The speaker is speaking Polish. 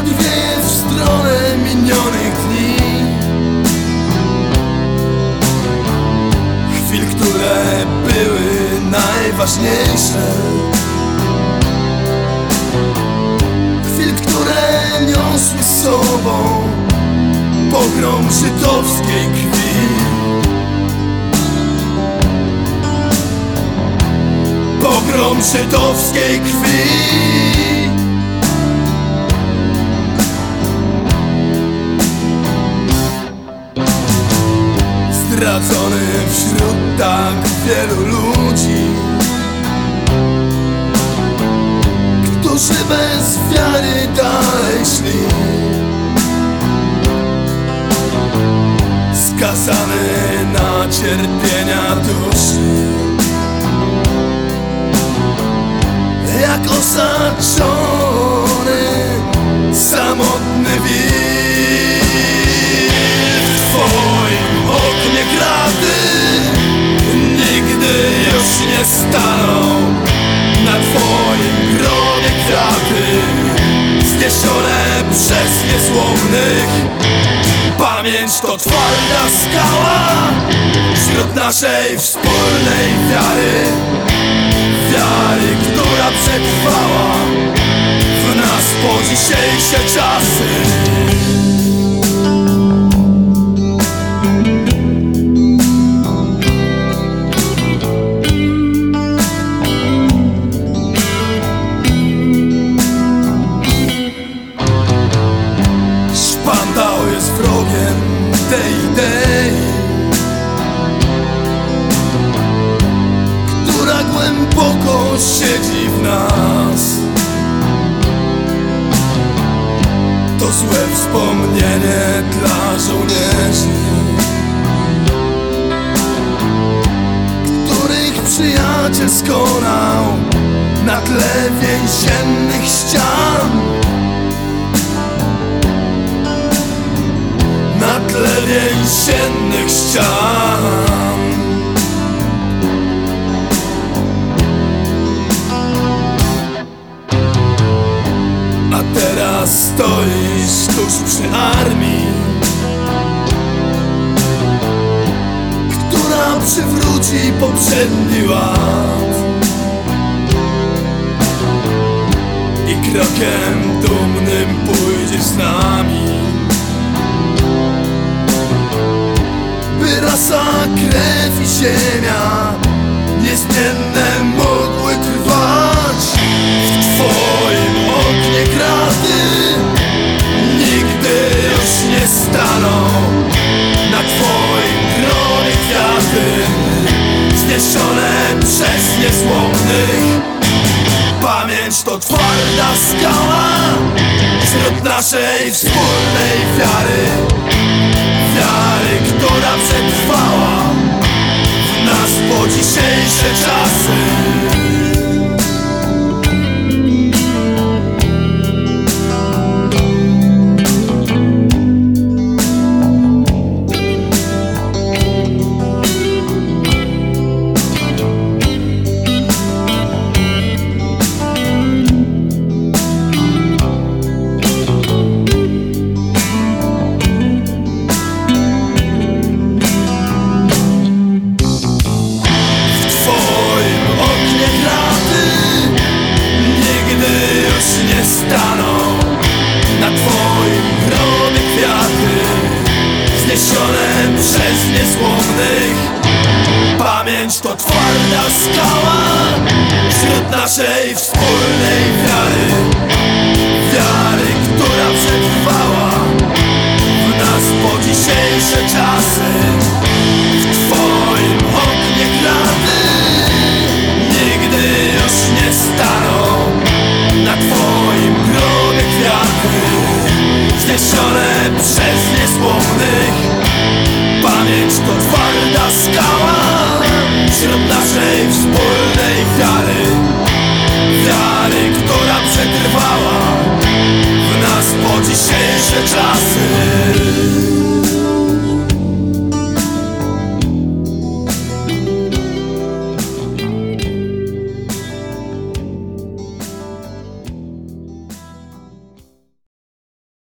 Wiatr wieje w stronę minionych dni. Chwil, które były najważniejsze. Chwil, które niosły sobą Pogrom żydowskiej krwi. Pogrom żydowskiej krwi Zdradzony wśród tak wielu ludzi. Którzy bez wiary dalej szli. Skazany na cierpienia duszy. Jak osaczony staną Na twoim grobie kwiaty Zniesione przez niezłomnych. Pamięć to twarda skała Wśród naszej wspólnej wiary. Wiary, która przetrwała W nas po dzisiejsze czasy Złe wspomnienie dla żołnierzy Których przyjaciel skonał Na tle więziennych ścian. Na tle więziennych ścian stoisz tuż przy armii Która przywróci poprzedni ład. I krokiem dumnym pójdziesz z nami by rasa, krew i ziemia Niezmienne mogły trwać W twoim Pamięć to twarda skała Wśród naszej wspólnej wiary wiary, która przetrwała w nas po dzisiejsze czasy. Przez niezłomnych Pamięć to twarda skała Wśród naszej wspólnej wiary. Wiary, która przetrwała W nas po dzisiejsze czasy. W twoim oknie kraty Nigdy już nie staną. Na twoim grobie kwiaty Zniesione przez